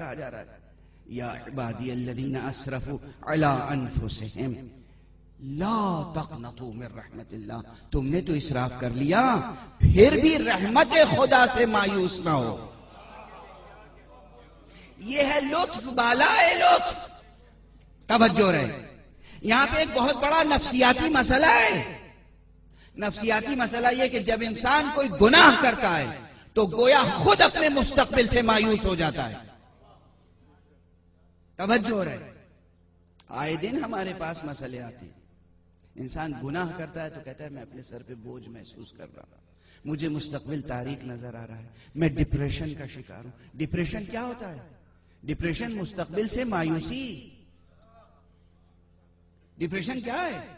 کہا جا رہا ہے۔ یا عبادی الذین اسرفوا علی انفسهم لا تقنطوا من رحمت اللہ۔ تم نے تو اسراف کر لیا، پھر بھی رحمت خدا سے مایوس نہ ہو۔ یہ ہے لطف، بالا لطف۔ توجہ رہے۔ یہاں پہ ایک بہت بڑا نفسیاتی مسئلہ ہے۔ نفسیاتی مسئلہ یہ کہ جب انسان کوئی گناہ کرتا ہے، تو گویا خود اپنے مستقبل سے مایوس ہو جاتا ہے۔ توجہ رہے آئے دن ہمارے پاس مسئلے آتے ہیں۔ انسان گناہ کرتا ہے تو کہتا ہے، میں اپنے سر پہ بوجھ محسوس کر رہا ہوں۔ مجھے مستقبل تاریخ نظر آ رہا ہے۔ میں ڈپریشن کا شکار ہوں۔ ڈپریشن کیا ہوتا ہے؟ ڈپریشن مستقبل سے مایوسی۔ ڈپریشن کیا ہے؟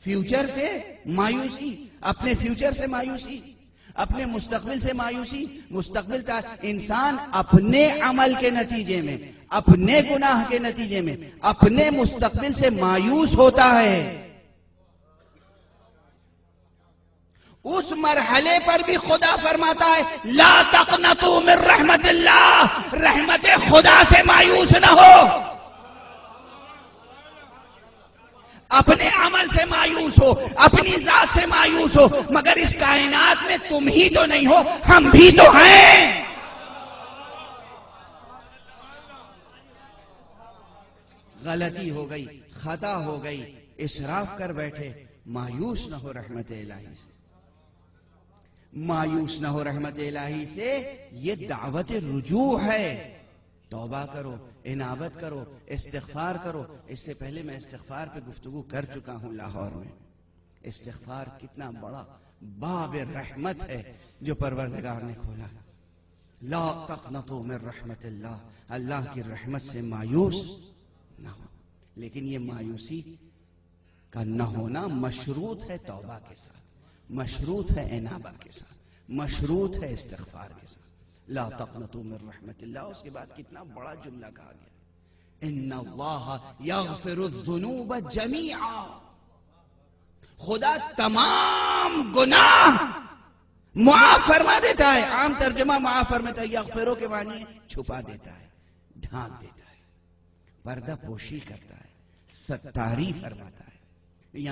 فیوچر سے مایوسی۔ اپنے فیوچر سے مایوسی۔ اپنے مستقبل سے مایوسی۔ مستقبل کا انسان اپنے عمل کے نتیجے میں اپنے گناہ کے نتیجے میں، اپنے مستقبل سے مایوس ہوتا ہے۔ اس مرحلے پر بھی خدا فرماتا ہے، لا تقنطو من رحمت اللہ، رحمت خدا سے مایوس نہ ہو۔ اپنے عمل سے مایوس ہو، اپنی ذات سے مایوس ہو، مگر اس کائنات میں تم ہی تو نہیں ہو، ہم بھی تو ہیں۔ غلطی ہو گئی، خطا ہو گئی اسراف کر بیٹھے، مایوس نہ ہو رحمت الہی سے۔ مایوس نہ ہو رحمت الہی سے، یہ دعوت رجوع ہے۔ توبہ کرو انابت کرو، استغفار کرو۔ اس سے پہلے میں استغفار پہ گفتگو کر چکا ہوں لاہور میں۔ استغفار کتنا بڑا باب رحمت ہے جو پروردگار نے کھولا۔ لا تقنطو من رحمت اللہ اللہ کی رحمت سے مایوس۔ لیکن یہ مایوسی کا نہ ہونا مشروط ہے توبہ کے ساتھ، مشروط ہے انابہ کے ساتھ، مشروط ہے استغفار کے ساتھ۔ لا تقنطو من رحمت اللہ، اس کے بعد کتنا بڑا جملہ کہا گیا۔ ان اللہ یغفر الذنوب جميعا خدا تمام گناہ معاف فرما دیتا ہے، عام ترجمہ معاف فرماتا ہے، یغفرو کے معنی چھپا دیتا ہے، ڈھانک دیتا ہے۔ پردہ پوشی کرتا ہے ستاری فرماتا ہے۔ یہاں